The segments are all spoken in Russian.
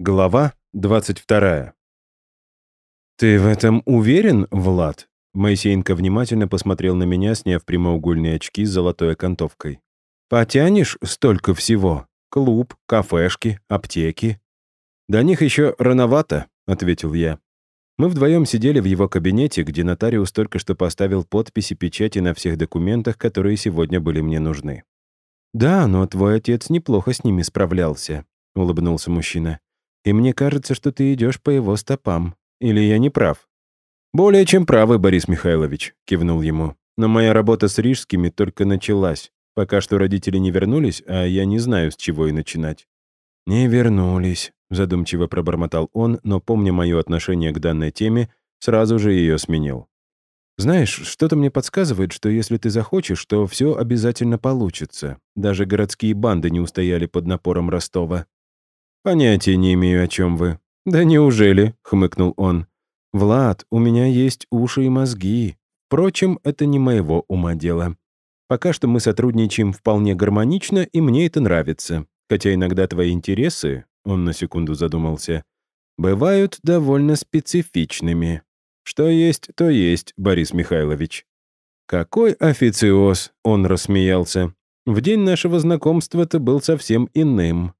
Глава 22. «Ты в этом уверен, Влад?» Моисеенко внимательно посмотрел на меня, сняв прямоугольные очки с золотой окантовкой. «Потянешь столько всего? Клуб, кафешки, аптеки?» «До них еще рановато», — ответил я. Мы вдвоем сидели в его кабинете, где нотариус только что поставил подписи печати на всех документах, которые сегодня были мне нужны. «Да, но твой отец неплохо с ними справлялся», — улыбнулся мужчина. И мне кажется, что ты идешь по его стопам. Или я не прав?» «Более чем правы, Борис Михайлович», — кивнул ему. «Но моя работа с рижскими только началась. Пока что родители не вернулись, а я не знаю, с чего и начинать». «Не вернулись», — задумчиво пробормотал он, но, помня мое отношение к данной теме, сразу же ее сменил. «Знаешь, что-то мне подсказывает, что если ты захочешь, то все обязательно получится. Даже городские банды не устояли под напором Ростова». «Понятия не имею, о чем вы». «Да неужели?» — хмыкнул он. «Влад, у меня есть уши и мозги. Впрочем, это не моего ума дело. Пока что мы сотрудничаем вполне гармонично, и мне это нравится. Хотя иногда твои интересы, — он на секунду задумался, — бывают довольно специфичными. Что есть, то есть, Борис Михайлович». «Какой официоз!» — он рассмеялся. «В день нашего знакомства ты был совсем иным.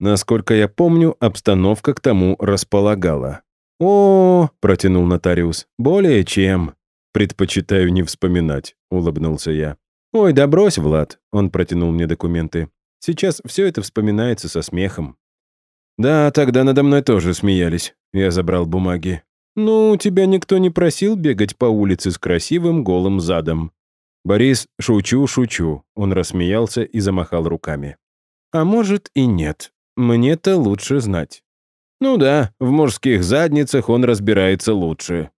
Насколько я помню, обстановка к тому располагала. «О, — протянул нотариус, — более чем. Предпочитаю не вспоминать», — улыбнулся я. «Ой, да брось, Влад», — он протянул мне документы. «Сейчас все это вспоминается со смехом». «Да, тогда надо мной тоже смеялись». Я забрал бумаги. «Ну, тебя никто не просил бегать по улице с красивым голым задом». «Борис, шучу, шучу», — он рассмеялся и замахал руками. «А может и нет. Мне-то лучше знать. Ну да, в мужских задницах он разбирается лучше.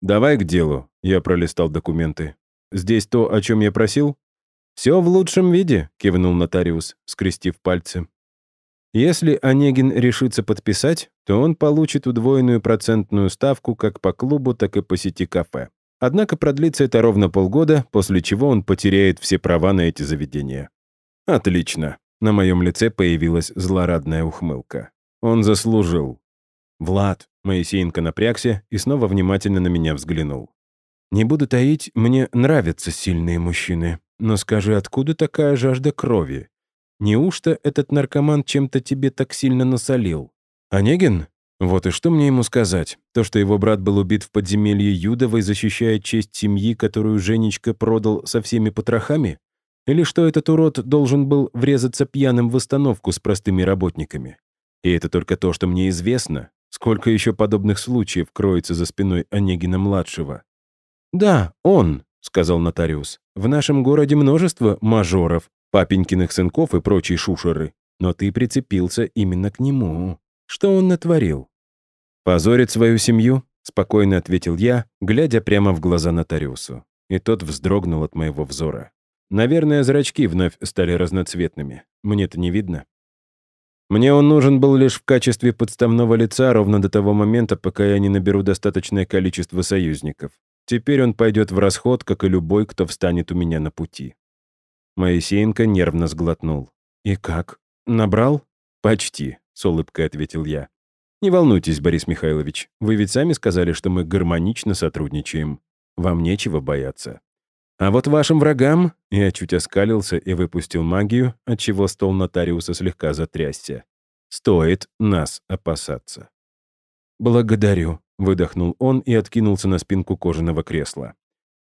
Давай к делу, я пролистал документы. Здесь то, о чем я просил? Все в лучшем виде, кивнул нотариус, скрестив пальцы. Если Онегин решится подписать, то он получит удвоенную процентную ставку как по клубу, так и по сети кафе. Однако продлится это ровно полгода, после чего он потеряет все права на эти заведения. Отлично. На моем лице появилась злорадная ухмылка. Он заслужил. «Влад», — Моисеенко напрягся и снова внимательно на меня взглянул. «Не буду таить, мне нравятся сильные мужчины. Но скажи, откуда такая жажда крови? Неужто этот наркоман чем-то тебе так сильно насолил? Онегин? Вот и что мне ему сказать? То, что его брат был убит в подземелье Юдовой, защищая честь семьи, которую Женечка продал со всеми потрохами? Или что этот урод должен был врезаться пьяным в остановку с простыми работниками. И это только то, что мне известно. Сколько еще подобных случаев кроется за спиной Онегина-младшего? «Да, он», — сказал нотариус. «В нашем городе множество мажоров, папенькиных сынков и прочие шушеры. Но ты прицепился именно к нему. Что он натворил?» «Позорит свою семью?» — спокойно ответил я, глядя прямо в глаза нотариусу. И тот вздрогнул от моего взора. Наверное, зрачки вновь стали разноцветными. Мне-то не видно. Мне он нужен был лишь в качестве подставного лица ровно до того момента, пока я не наберу достаточное количество союзников. Теперь он пойдет в расход, как и любой, кто встанет у меня на пути. Моисеенко нервно сглотнул. «И как? Набрал?» «Почти», — с улыбкой ответил я. «Не волнуйтесь, Борис Михайлович. Вы ведь сами сказали, что мы гармонично сотрудничаем. Вам нечего бояться». А вот вашим врагам я чуть оскалился и выпустил магию, отчего стол нотариуса слегка затрясся. Стоит нас опасаться. «Благодарю», — выдохнул он и откинулся на спинку кожаного кресла.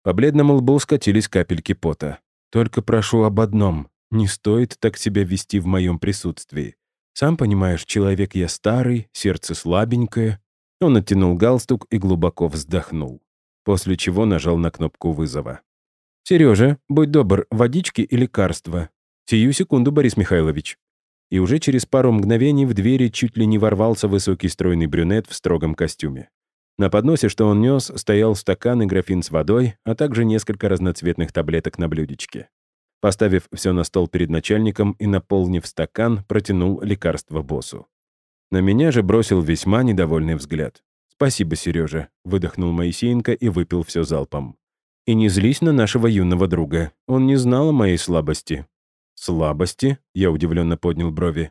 По бледному лбу скатились капельки пота. «Только прошу об одном. Не стоит так себя вести в моем присутствии. Сам понимаешь, человек я старый, сердце слабенькое». Он оттянул галстук и глубоко вздохнул, после чего нажал на кнопку вызова. «Сережа, будь добр, водички и лекарства. Сию секунду, Борис Михайлович». И уже через пару мгновений в двери чуть ли не ворвался высокий стройный брюнет в строгом костюме. На подносе, что он нес, стоял стакан и графин с водой, а также несколько разноцветных таблеток на блюдечке. Поставив все на стол перед начальником и наполнив стакан, протянул лекарство боссу. На меня же бросил весьма недовольный взгляд. «Спасибо, Сережа», — выдохнул Моисеенко и выпил все залпом. И не злись на нашего юного друга. Он не знал о моей слабости». «Слабости?» — я удивленно поднял брови.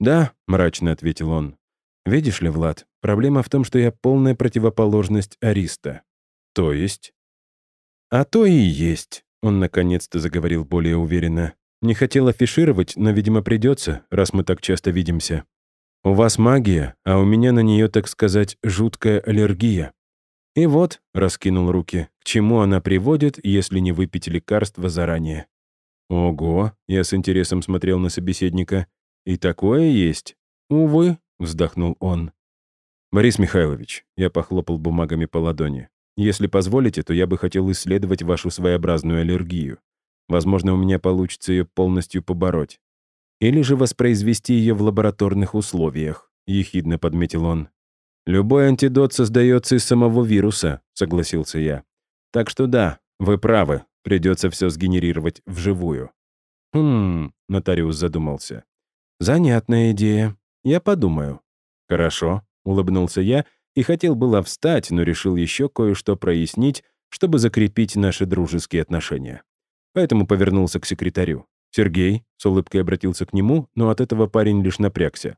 «Да», — мрачно ответил он. Видишь ли, Влад, проблема в том, что я полная противоположность Ариста. То есть? А то и есть, он наконец-то заговорил более уверенно. Не хотел афишировать, но, видимо, придется, раз мы так часто видимся. У вас магия, а у меня на нее, так сказать, жуткая аллергия. И вот, раскинул руки, к чему она приводит, если не выпить лекарства заранее. Ого, я с интересом смотрел на собеседника. И такое есть. Увы, вздохнул он. Борис Михайлович, я похлопал бумагами по ладони. Если позволите, то я бы хотел исследовать вашу своеобразную аллергию. Возможно, у меня получится ее полностью побороть. Или же воспроизвести ее в лабораторных условиях», — ехидно подметил он. «Любой антидот создается из самого вируса», — согласился я. «Так что да, вы правы, придется все сгенерировать вживую». «Хм...» — нотариус задумался. «Занятная идея. Я подумаю». «Хорошо», — улыбнулся я и хотел было встать, но решил еще кое-что прояснить, чтобы закрепить наши дружеские отношения. Поэтому повернулся к секретарю. «Сергей», — с улыбкой обратился к нему, но от этого парень лишь напрягся.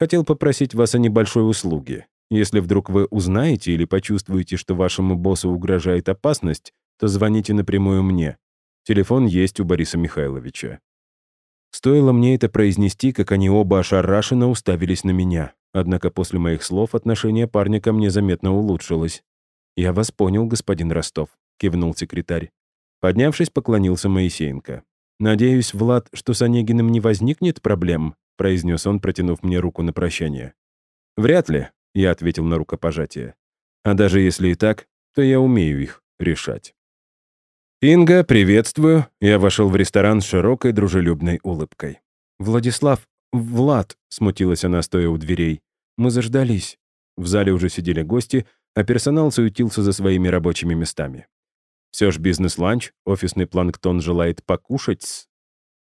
«Хотел попросить вас о небольшой услуге. Если вдруг вы узнаете или почувствуете, что вашему боссу угрожает опасность, то звоните напрямую мне. Телефон есть у Бориса Михайловича». Стоило мне это произнести, как они оба ошарашенно уставились на меня. Однако после моих слов отношение парня ко мне заметно улучшилось. «Я вас понял, господин Ростов», — кивнул секретарь. Поднявшись, поклонился Моисеенко. «Надеюсь, Влад, что с Онегиным не возникнет проблем?» — произнес он, протянув мне руку на прощание. «Вряд ли», — я ответил на рукопожатие. «А даже если и так, то я умею их решать». «Инга, приветствую!» Я вошел в ресторан с широкой дружелюбной улыбкой. «Владислав, Влад!» — смутилась она, стоя у дверей. «Мы заждались». В зале уже сидели гости, а персонал суетился за своими рабочими местами. Все ж бизнес-ланч, офисный планктон желает покушать.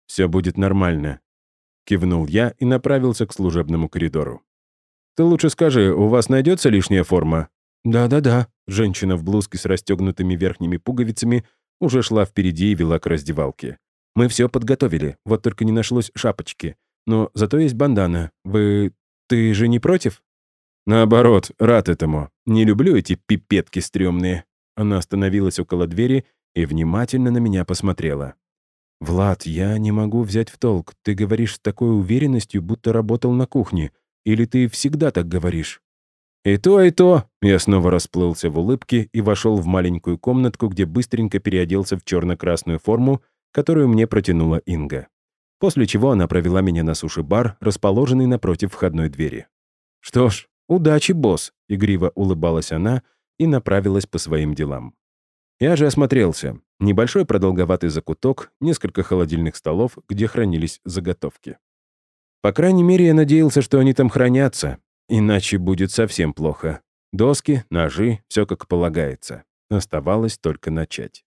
Все будет нормально. Кивнул я и направился к служебному коридору. Ты лучше скажи, у вас найдется лишняя форма? Да-да-да. Женщина в блузке с расстегнутыми верхними пуговицами уже шла впереди и вела к раздевалке. Мы все подготовили, вот только не нашлось шапочки. Но зато есть бандана. Вы... Ты же не против? Наоборот, рад этому. Не люблю эти пипетки стрёмные. Она остановилась около двери и внимательно на меня посмотрела. «Влад, я не могу взять в толк. Ты говоришь с такой уверенностью, будто работал на кухне. Или ты всегда так говоришь?» «И то, и то!» Я снова расплылся в улыбке и вошел в маленькую комнатку, где быстренько переоделся в черно-красную форму, которую мне протянула Инга. После чего она провела меня на суши-бар, расположенный напротив входной двери. «Что ж, удачи, босс!» — игриво улыбалась она, и направилась по своим делам. Я же осмотрелся. Небольшой продолговатый закуток, несколько холодильных столов, где хранились заготовки. По крайней мере, я надеялся, что они там хранятся, иначе будет совсем плохо. Доски, ножи, все как полагается. Оставалось только начать.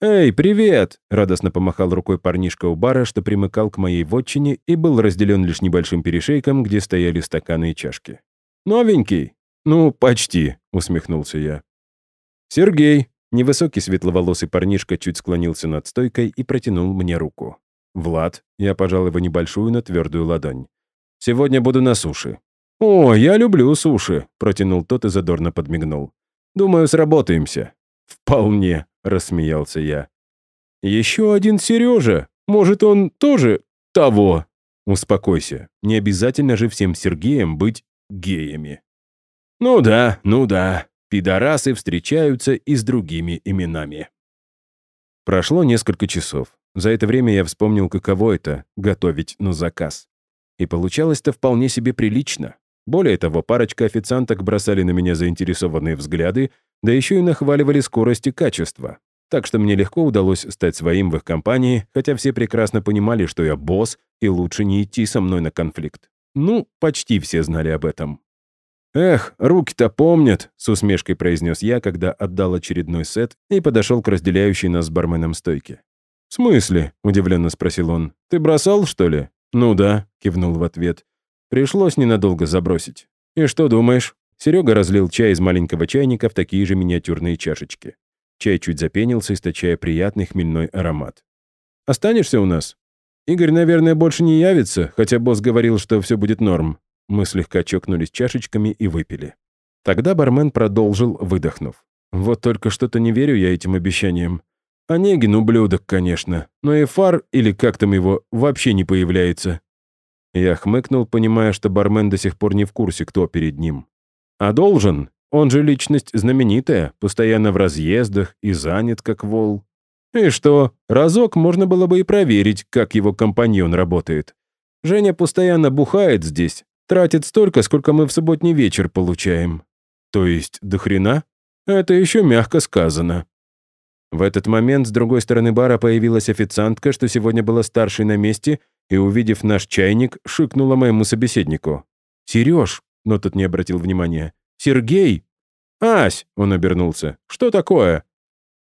«Эй, привет!» — радостно помахал рукой парнишка у бара, что примыкал к моей вотчине и был разделен лишь небольшим перешейком, где стояли стаканы и чашки. «Новенький!» «Ну, почти», — усмехнулся я. «Сергей», невысокий светловолосый парнишка чуть склонился над стойкой и протянул мне руку. «Влад», я пожал его небольшую, но твердую ладонь. «Сегодня буду на суше». «О, я люблю суши», — протянул тот и задорно подмигнул. «Думаю, сработаемся». «Вполне», — рассмеялся я. «Еще один Сережа. Может, он тоже того?» «Успокойся. Не обязательно же всем Сергеям быть геями». Ну да, ну да, пидорасы встречаются и с другими именами. Прошло несколько часов. За это время я вспомнил, каково это — готовить на заказ. И получалось-то вполне себе прилично. Более того, парочка официанток бросали на меня заинтересованные взгляды, да еще и нахваливали скорость и качество. Так что мне легко удалось стать своим в их компании, хотя все прекрасно понимали, что я босс, и лучше не идти со мной на конфликт. Ну, почти все знали об этом. «Эх, руки-то помнят», — с усмешкой произнес я, когда отдал очередной сет и подошел к разделяющей нас с барменом стойке. «В смысле?» — удивленно спросил он. «Ты бросал, что ли?» «Ну да», — кивнул в ответ. «Пришлось ненадолго забросить. И что думаешь?» Серега разлил чай из маленького чайника в такие же миниатюрные чашечки. Чай чуть запенился, источая приятный хмельной аромат. «Останешься у нас?» «Игорь, наверное, больше не явится, хотя босс говорил, что все будет норм. Мы слегка чокнулись чашечками и выпили. Тогда бармен продолжил, выдохнув. «Вот только что-то не верю я этим обещаниям. Онегин ублюдок, конечно, но и фар, или как там его, вообще не появляется». Я хмыкнул, понимая, что бармен до сих пор не в курсе, кто перед ним. «А должен? Он же личность знаменитая, постоянно в разъездах и занят как вол. И что, разок можно было бы и проверить, как его компаньон работает. Женя постоянно бухает здесь, тратит столько, сколько мы в субботний вечер получаем. То есть до хрена? Это еще мягко сказано. В этот момент с другой стороны бара появилась официантка, что сегодня была старшей на месте, и, увидев наш чайник, шикнула моему собеседнику. «Сереж!» — но тот не обратил внимания. «Сергей!» «Ась!» — он обернулся. «Что такое?»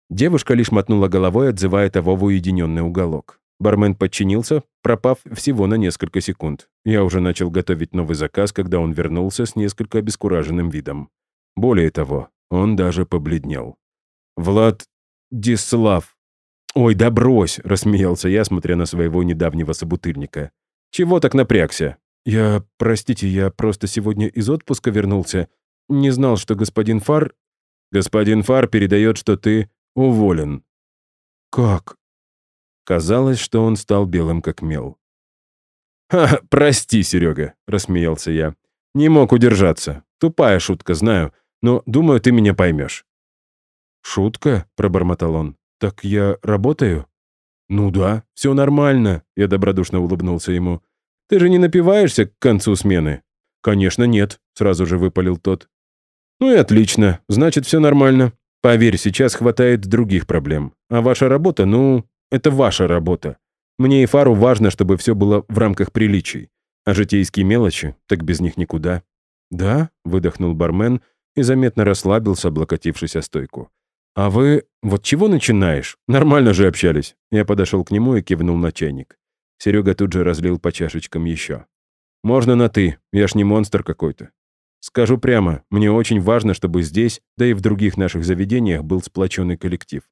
Девушка лишь мотнула головой, отзывая того в уединенный уголок. Бармен подчинился, пропав всего на несколько секунд. Я уже начал готовить новый заказ, когда он вернулся с несколько обескураженным видом. Более того, он даже побледнел. «Влад Дислав». «Ой, да брось!» — рассмеялся я, смотря на своего недавнего собутыльника. «Чего так напрягся?» «Я... Простите, я просто сегодня из отпуска вернулся. Не знал, что господин Фар...» «Господин Фар передает, что ты уволен». «Как?» Казалось, что он стал белым как мел. «Ха, прости, Серега», — рассмеялся я. «Не мог удержаться. Тупая шутка, знаю, но, думаю, ты меня поймешь». «Шутка?» — пробормотал он. «Так я работаю?» «Ну да, все нормально», — я добродушно улыбнулся ему. «Ты же не напиваешься к концу смены?» «Конечно, нет», — сразу же выпалил тот. «Ну и отлично, значит, все нормально. Поверь, сейчас хватает других проблем. А ваша работа, ну, это ваша работа. Мне и Фару важно, чтобы все было в рамках приличий. А житейские мелочи, так без них никуда». «Да?» — выдохнул бармен и заметно расслабился, облокотившись о стойку. «А вы... Вот чего начинаешь? Нормально же общались». Я подошел к нему и кивнул на чайник. Серега тут же разлил по чашечкам еще. «Можно на «ты», я ж не монстр какой-то. Скажу прямо, мне очень важно, чтобы здесь, да и в других наших заведениях был сплоченный коллектив.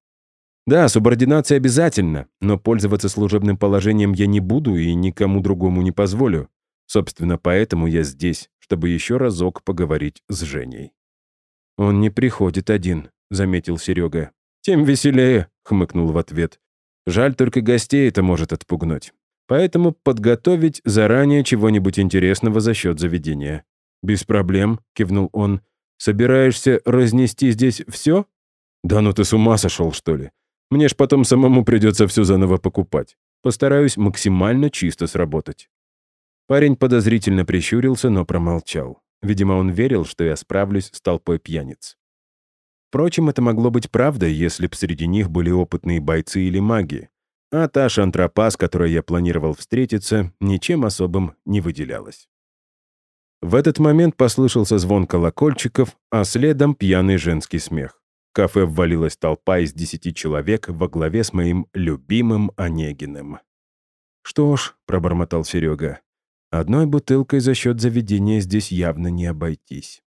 Да, субординация обязательно, но пользоваться служебным положением я не буду и никому другому не позволю. Собственно, поэтому я здесь, чтобы еще разок поговорить с Женей. Он не приходит один, — заметил Серега. «Тем веселее», — хмыкнул в ответ. «Жаль, только гостей это может отпугнуть. Поэтому подготовить заранее чего-нибудь интересного за счет заведения». «Без проблем», — кивнул он. «Собираешься разнести здесь все?» «Да ну ты с ума сошел, что ли? Мне ж потом самому придется все заново покупать. Постараюсь максимально чисто сработать». Парень подозрительно прищурился, но промолчал. Видимо, он верил, что я справлюсь с толпой пьяниц. Впрочем, это могло быть правдой, если б среди них были опытные бойцы или маги. А та шантропа, с которой я планировал встретиться, ничем особым не выделялась. В этот момент послышался звон колокольчиков, а следом пьяный женский смех. В кафе ввалилась толпа из десяти человек во главе с моим любимым Онегиным. «Что ж», — пробормотал Серега, — «одной бутылкой за счет заведения здесь явно не обойтись».